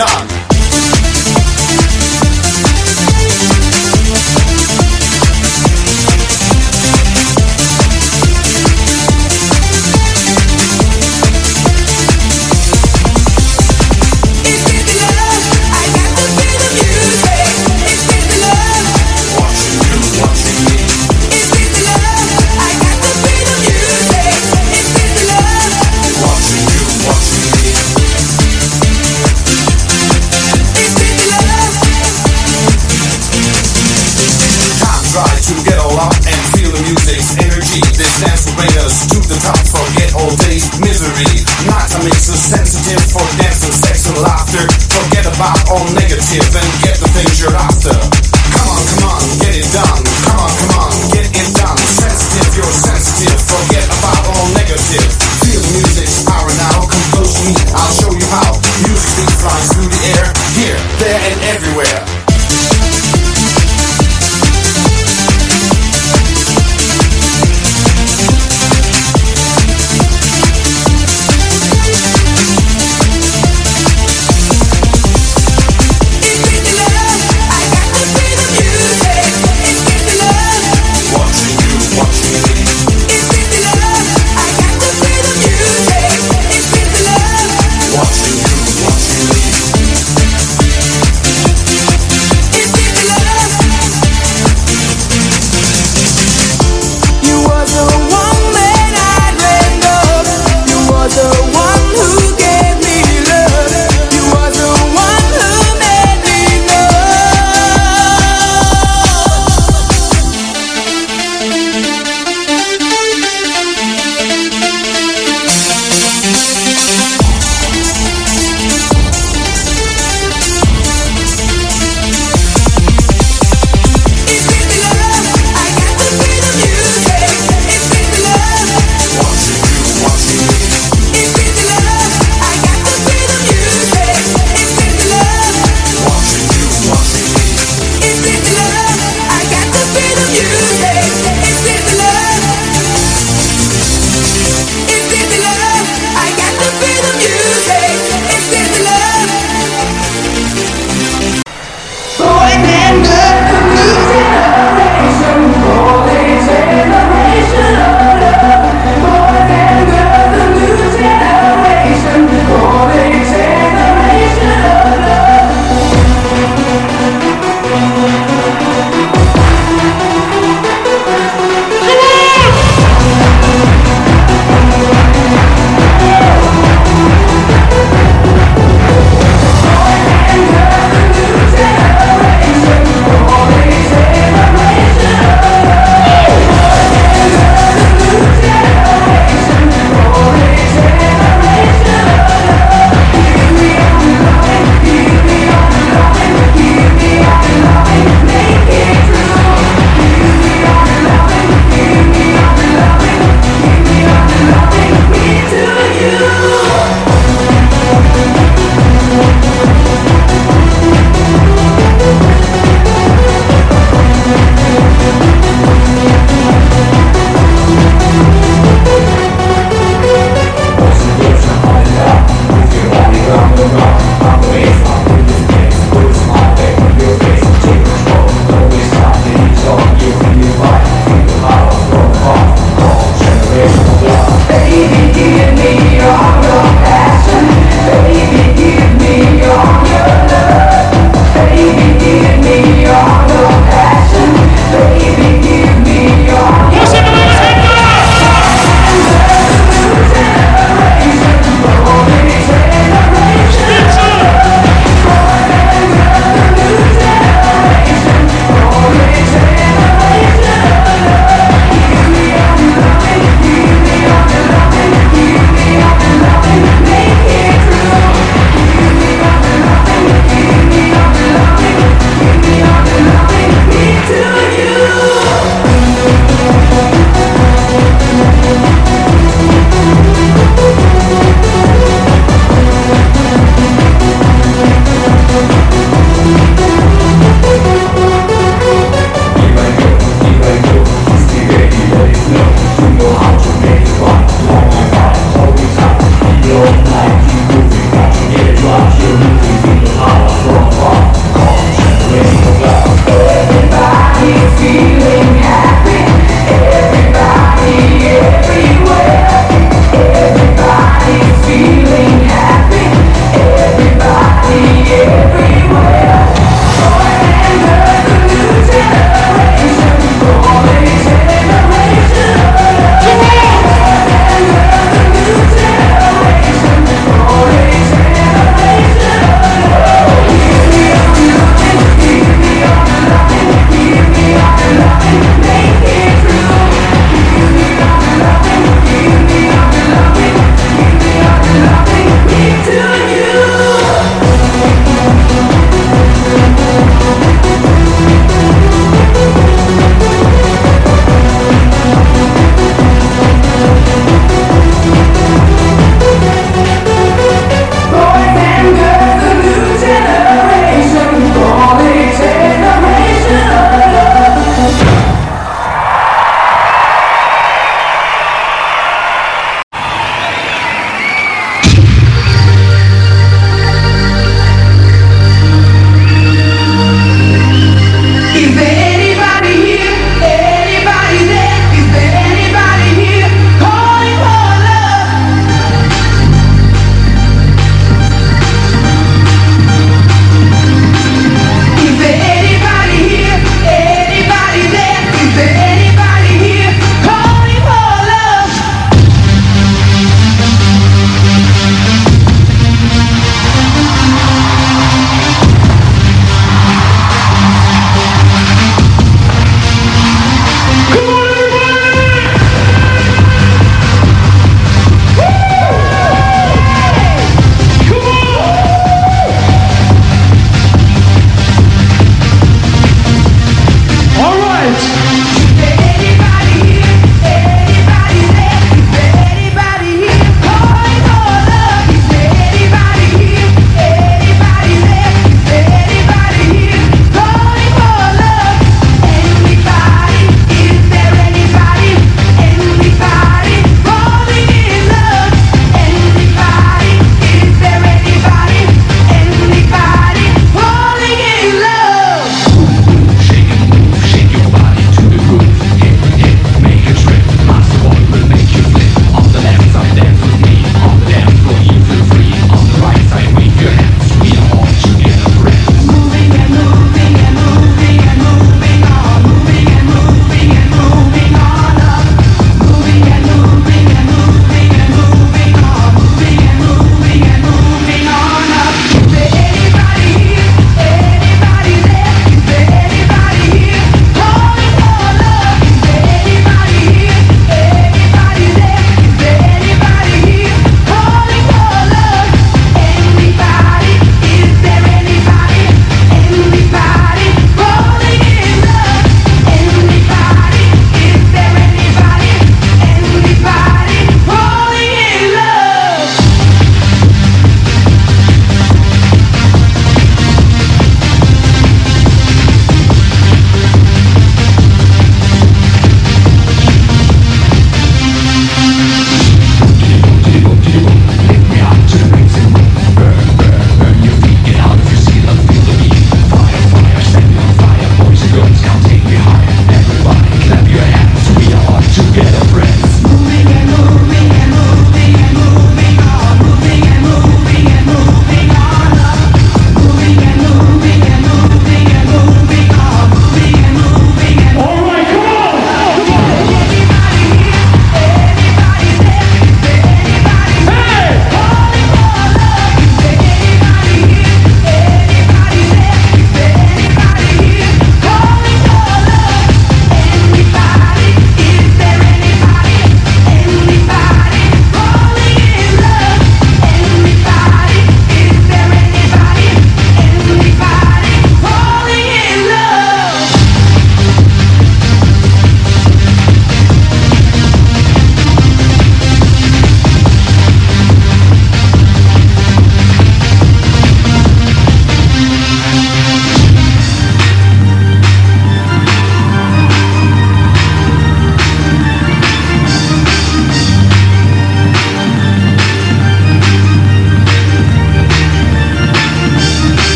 get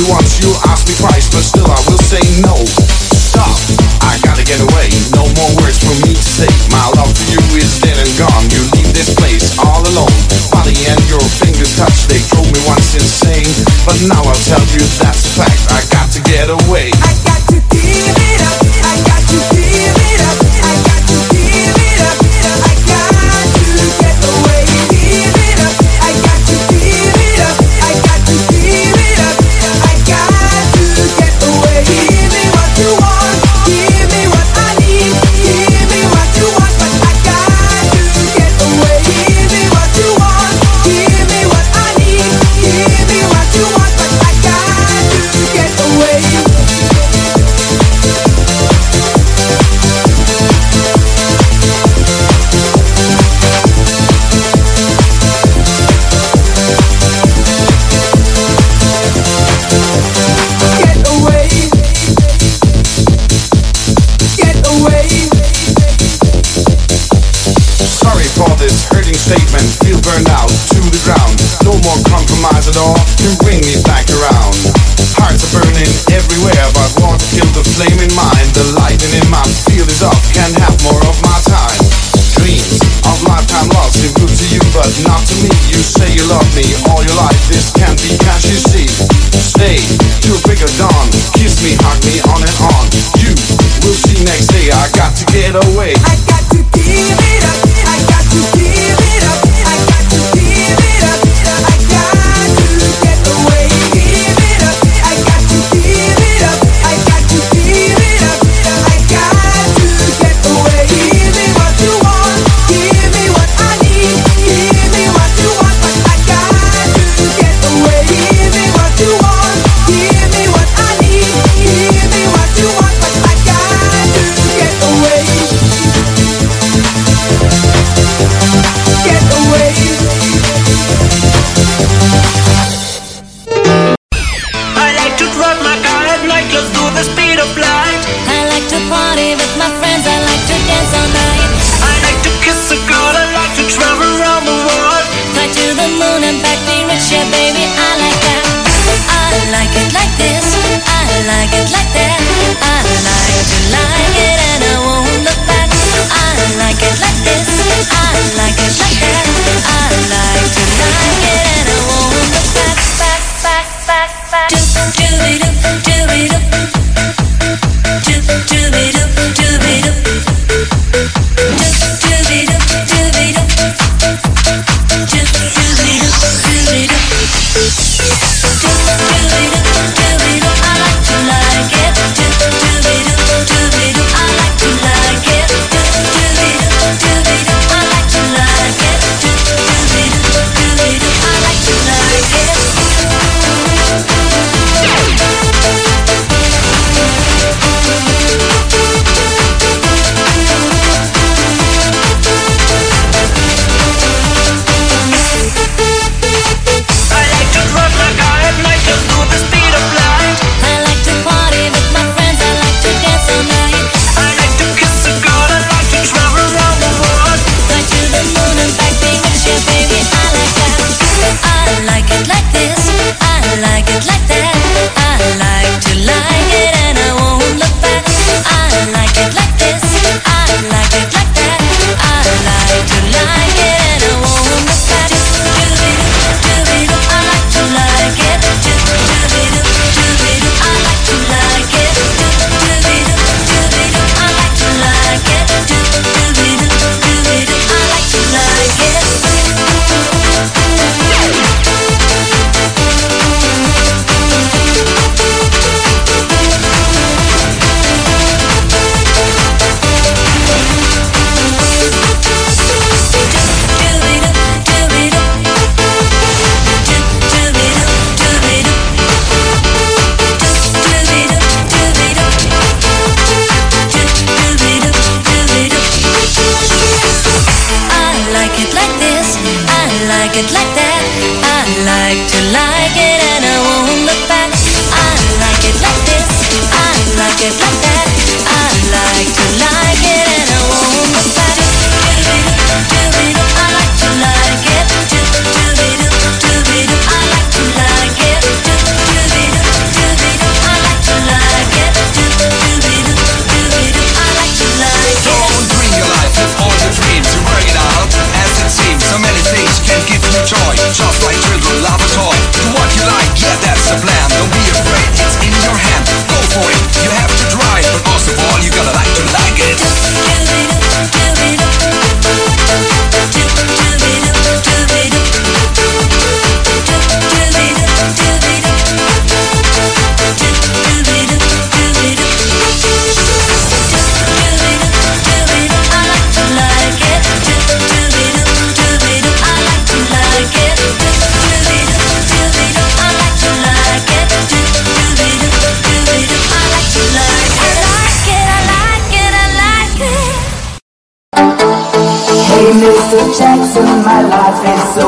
You'll ask me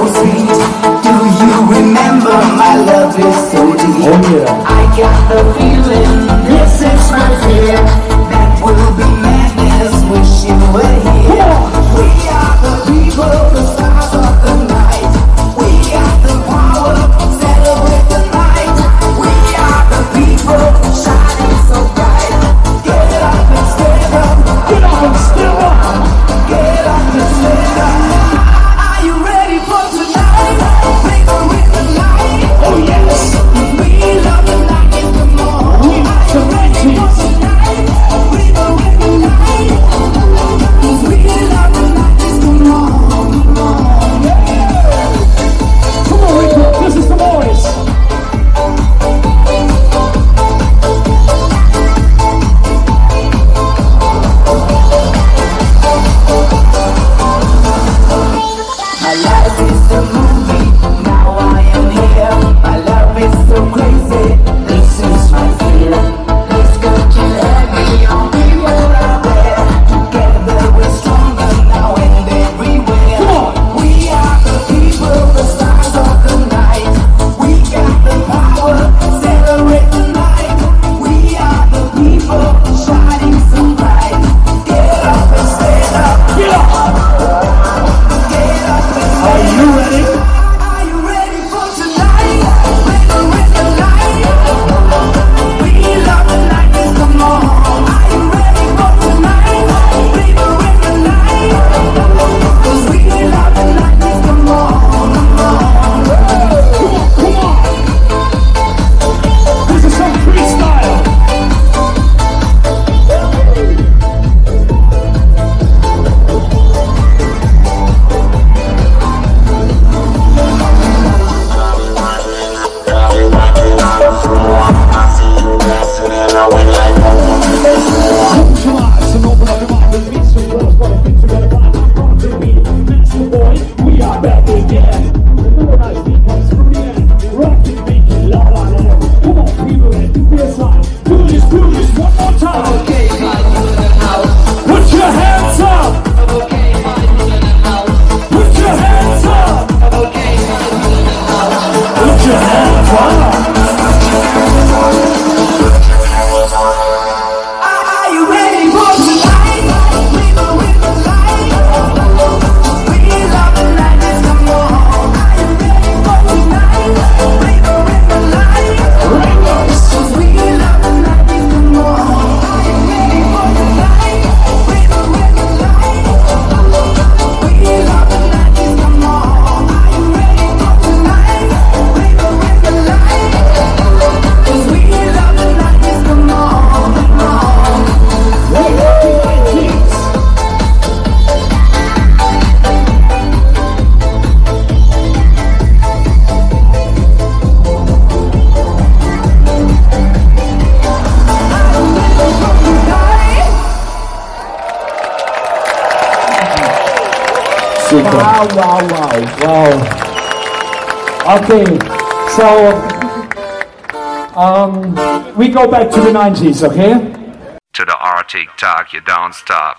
não Wow, wow, wow, wow. Okay, so um, we go back to the 90s, okay? To the Arctic talk, you don't stop.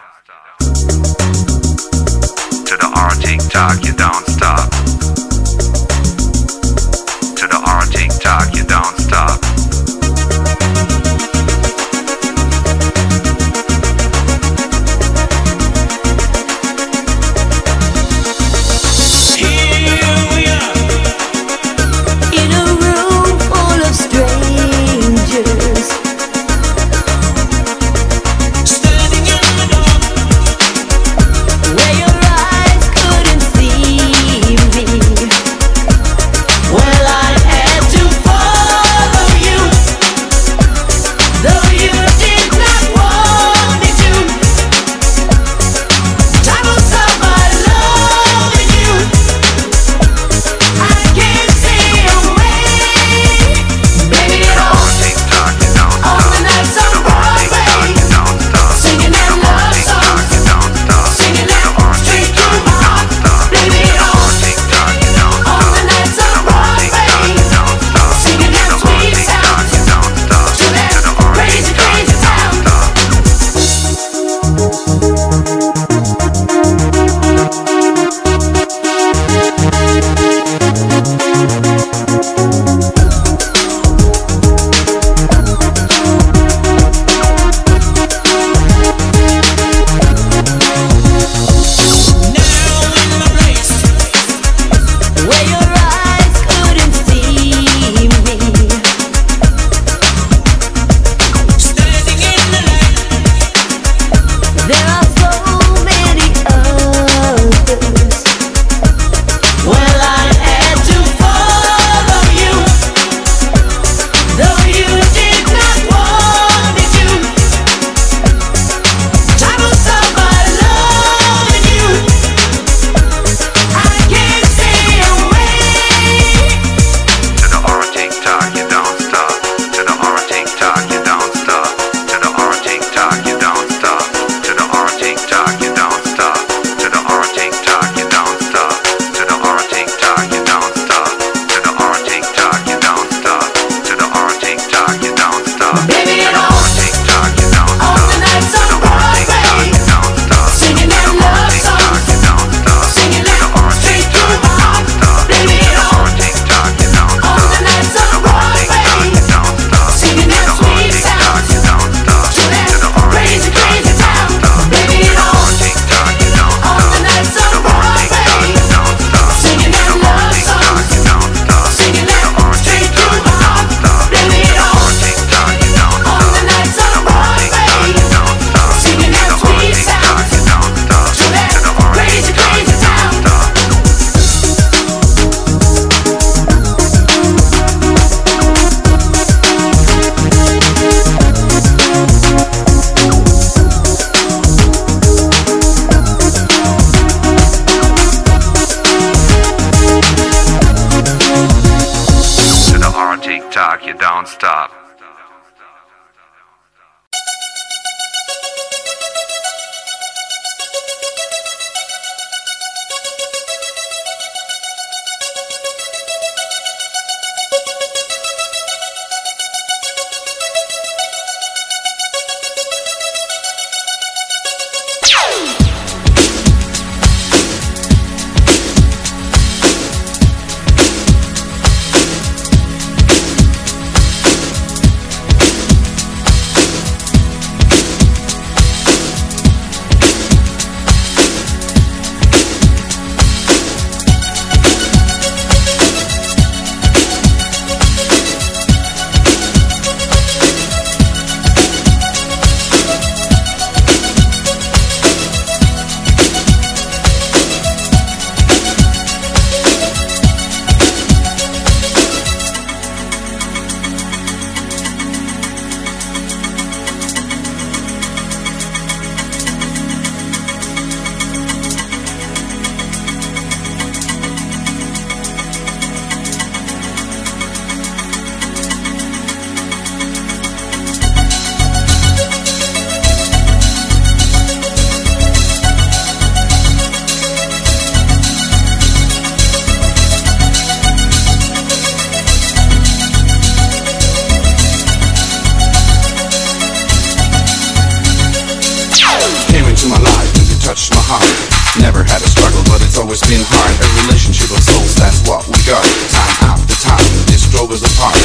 Touched my heart. Never had a struggle, but it's always been hard. A relationship of souls, that's what we got. Time time, this drove us apart.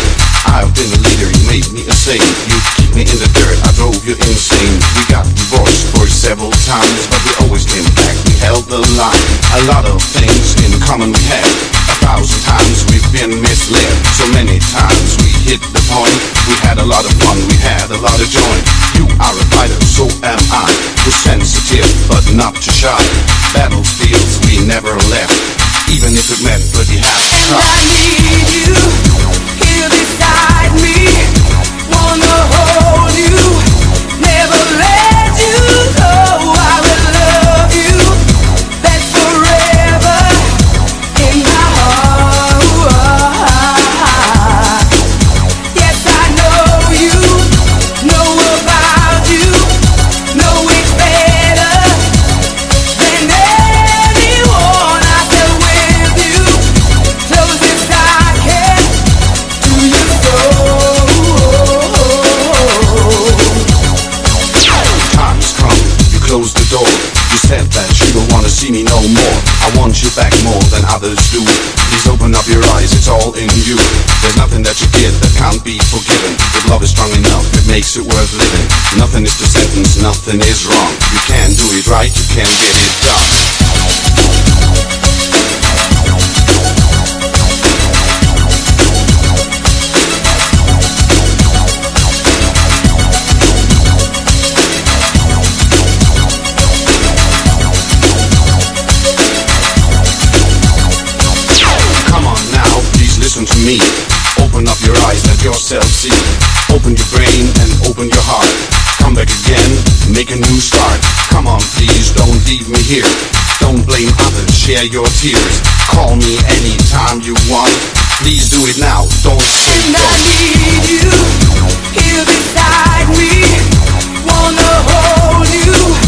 I've been a leader, you made me a saint. You keep me in the dirt, I drove you insane. We got divorced for several times, but we always came back. We held the line. A lot of things in common we had. A thousand times we've been misled. So many times we hit the point. We had a lot of fun, we had a lot of joy. You are a fighter, so am I. We're sensitive, but not too shy. Battlefields we never left. Even if it meant bloody half And I need you here beside me. Wanna hold you, others do. Please open up your eyes, it's all in you. There's nothing that you did that can't be forgiven. If love is strong enough, it makes it worth living. Nothing is the sentence, nothing is wrong. You can't do it right, you can't get it done. Yourself see. Open your brain and open your heart. Come back again, make a new start. Come on, please, don't leave me here. Don't blame others, share your tears. Call me anytime you want. Please do it now, don't say And I need you here beside me. Wanna hold you,